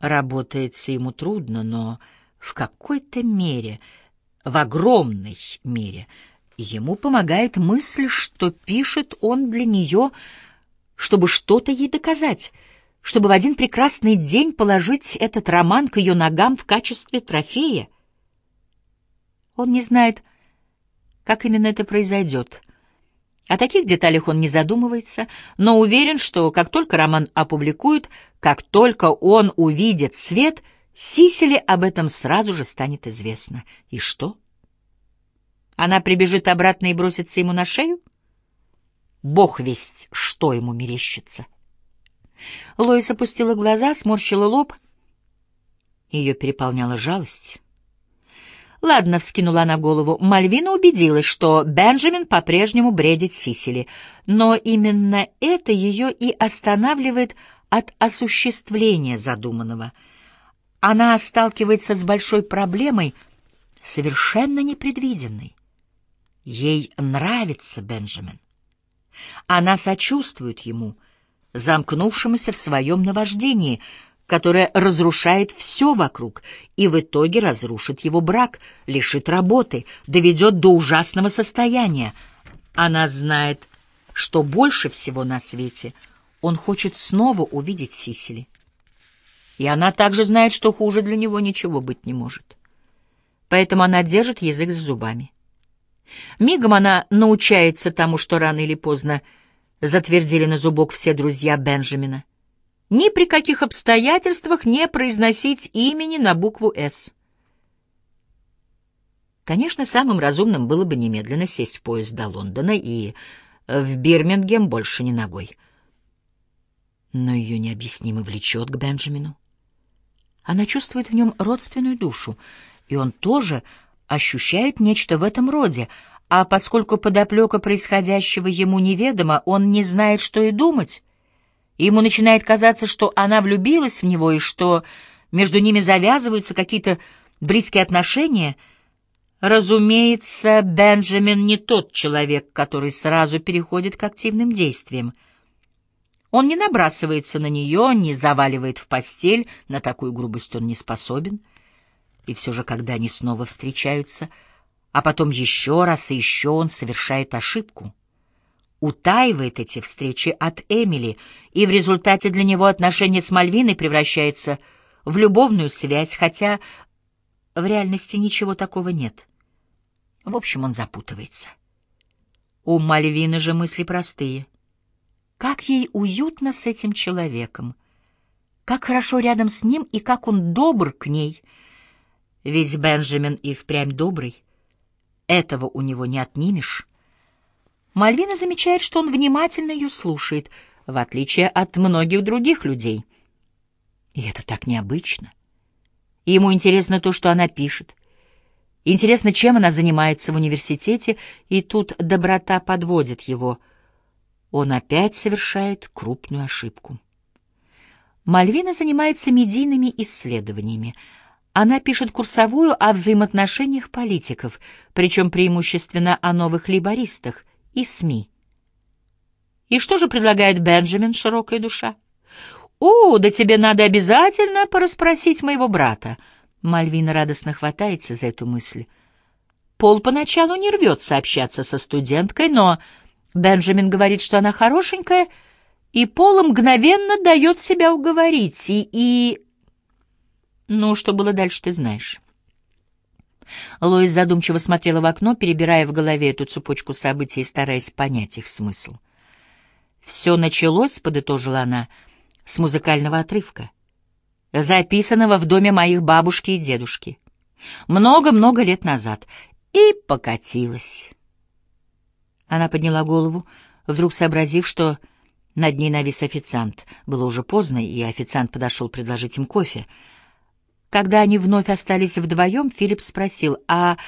Работается ему трудно, но в какой-то мере, в огромной мере, ему помогает мысль, что пишет он для нее, чтобы что-то ей доказать, чтобы в один прекрасный день положить этот роман к ее ногам в качестве трофея. Он не знает, как именно это произойдет. О таких деталях он не задумывается, но уверен, что как только роман опубликуют, как только он увидит свет, Сиселе об этом сразу же станет известно. И что? Она прибежит обратно и бросится ему на шею? Бог весть, что ему мерещится. Лоис опустила глаза, сморщила лоб. Ее переполняла жалость. Ладно, вскинула она голову. Мальвина убедилась, что Бенджамин по-прежнему бредит Сисили, но именно это ее и останавливает от осуществления задуманного. Она сталкивается с большой проблемой, совершенно непредвиденной. Ей нравится Бенджамин. Она сочувствует ему, замкнувшемуся в своем наваждении — которая разрушает все вокруг и в итоге разрушит его брак, лишит работы, доведет до ужасного состояния. Она знает, что больше всего на свете он хочет снова увидеть Сисили. И она также знает, что хуже для него ничего быть не может. Поэтому она держит язык с зубами. Мигом она научается тому, что рано или поздно затвердили на зубок все друзья Бенджамина ни при каких обстоятельствах не произносить имени на букву «С». Конечно, самым разумным было бы немедленно сесть в поезд до Лондона и в Бирмингем больше не ногой. Но ее необъяснимо влечет к Бенджамину. Она чувствует в нем родственную душу, и он тоже ощущает нечто в этом роде, а поскольку подоплека происходящего ему неведомо, он не знает, что и думать и ему начинает казаться, что она влюбилась в него и что между ними завязываются какие-то близкие отношения. Разумеется, Бенджамин не тот человек, который сразу переходит к активным действиям. Он не набрасывается на нее, не заваливает в постель, на такую грубость он не способен. И все же, когда они снова встречаются, а потом еще раз и еще он совершает ошибку — утаивает эти встречи от Эмили, и в результате для него отношения с Мальвиной превращаются в любовную связь, хотя в реальности ничего такого нет. В общем, он запутывается. У Мальвины же мысли простые. Как ей уютно с этим человеком, как хорошо рядом с ним и как он добр к ней. Ведь Бенджамин и впрямь добрый. Этого у него не отнимешь. Мальвина замечает, что он внимательно ее слушает, в отличие от многих других людей. И это так необычно. И ему интересно то, что она пишет. Интересно, чем она занимается в университете, и тут доброта подводит его. Он опять совершает крупную ошибку. Мальвина занимается медийными исследованиями. Она пишет курсовую о взаимоотношениях политиков, причем преимущественно о новых лейбористах — и СМИ. И что же предлагает Бенджамин, широкая душа? «О, да тебе надо обязательно порасспросить моего брата». Мальвина радостно хватается за эту мысль. Пол поначалу не рвется общаться со студенткой, но Бенджамин говорит, что она хорошенькая, и Пол мгновенно дает себя уговорить, и... и... Ну, что было дальше, ты знаешь. Лоис задумчиво смотрела в окно, перебирая в голове эту цепочку событий и стараясь понять их смысл. «Все началось», — подытожила она, — «с музыкального отрывка, записанного в доме моих бабушки и дедушки. Много-много лет назад. И покатилась». Она подняла голову, вдруг сообразив, что над ней навис официант. Было уже поздно, и официант подошел предложить им кофе — когда они вновь остались вдвоем, Филипп спросил, «А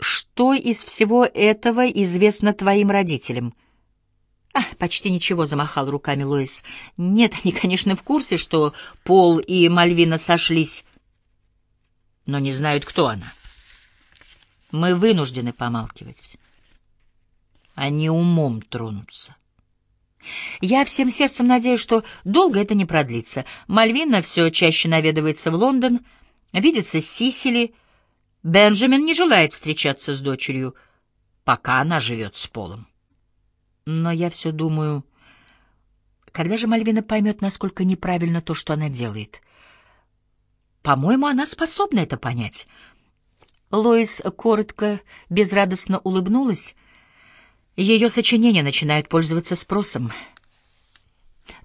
что из всего этого известно твоим родителям?» «А, почти ничего», — замахал руками Лоис. «Нет, они, конечно, в курсе, что Пол и Мальвина сошлись, но не знают, кто она. Мы вынуждены помалкивать. Они умом тронутся». Я всем сердцем надеюсь, что долго это не продлится. Мальвина все чаще наведывается в Лондон, видится с Сисили. Бенджамин не желает встречаться с дочерью, пока она живет с Полом. Но я все думаю, когда же Мальвина поймет, насколько неправильно то, что она делает? По-моему, она способна это понять. Лоис коротко, безрадостно улыбнулась. Ее сочинения начинают пользоваться спросом.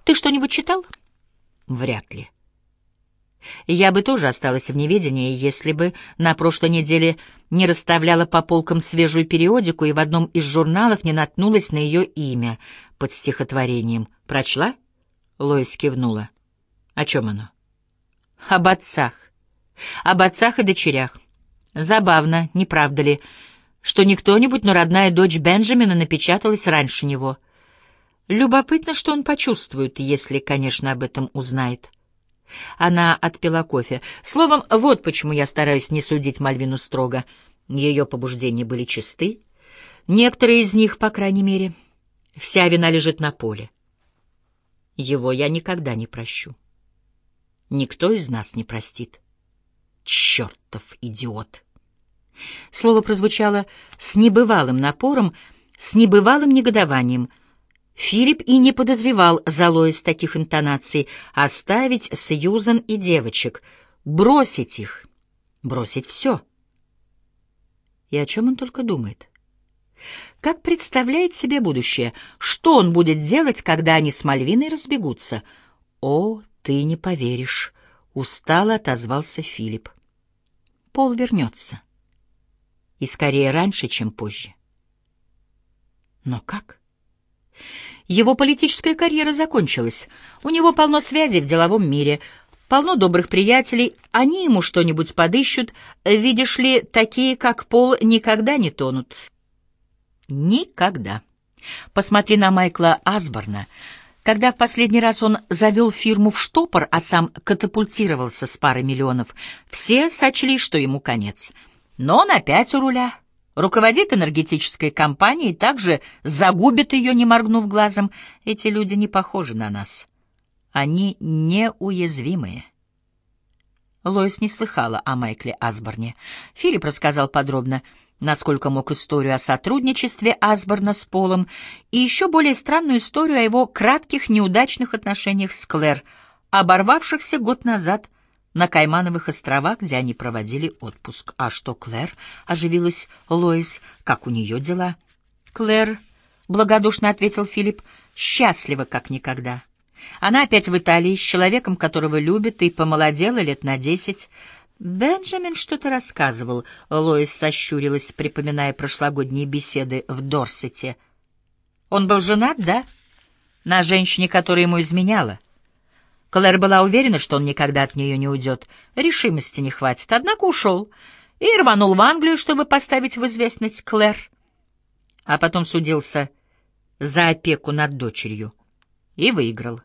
«Ты что-нибудь читал?» «Вряд ли». Я бы тоже осталась в неведении, если бы на прошлой неделе не расставляла по полкам свежую периодику и в одном из журналов не наткнулась на ее имя под стихотворением. «Прочла?» — Лоис кивнула. «О чем оно?» «Об отцах. Об отцах и дочерях. Забавно, не правда ли, что не кто-нибудь, но родная дочь Бенджамина напечаталась раньше него. Любопытно, что он почувствует, если, конечно, об этом узнает». Она отпила кофе. Словом, вот почему я стараюсь не судить Мальвину строго. Ее побуждения были чисты. Некоторые из них, по крайней мере. Вся вина лежит на поле. Его я никогда не прощу. Никто из нас не простит. Чертов идиот! Слово прозвучало с небывалым напором, с небывалым негодованием — Филипп и не подозревал за Лоис таких интонаций оставить Сьюзан и девочек, бросить их, бросить все. И о чем он только думает? Как представляет себе будущее? Что он будет делать, когда они с Мальвиной разбегутся? О, ты не поверишь, устало отозвался Филипп. Пол вернется. И скорее раньше, чем позже. Но как? Его политическая карьера закончилась. У него полно связей в деловом мире, полно добрых приятелей, они ему что-нибудь подыщут. Видишь ли, такие, как Пол, никогда не тонут. Никогда. Посмотри на Майкла Асборна. Когда в последний раз он завел фирму в штопор, а сам катапультировался с парой миллионов, все сочли, что ему конец. Но он опять у руля руководит энергетической компанией и также загубит ее, не моргнув глазом. Эти люди не похожи на нас. Они неуязвимые. Лоис не слыхала о Майкле Асборне. Филипп рассказал подробно, насколько мог историю о сотрудничестве Асборна с Полом и еще более странную историю о его кратких неудачных отношениях с Клэр, оборвавшихся год назад на Каймановых островах, где они проводили отпуск. А что Клэр? Оживилась Лоис. Как у нее дела? Клэр, благодушно ответил Филипп, счастлива как никогда. Она опять в Италии с человеком, которого любит, и помолодела лет на десять. Бенджамин что-то рассказывал. Лоис сощурилась, припоминая прошлогодние беседы в Дорсете. Он был женат, да? На женщине, которая ему изменяла. Клэр была уверена, что он никогда от нее не уйдет. Решимости не хватит, однако ушел и рванул в Англию, чтобы поставить в известность Клэр. А потом судился за опеку над дочерью и выиграл.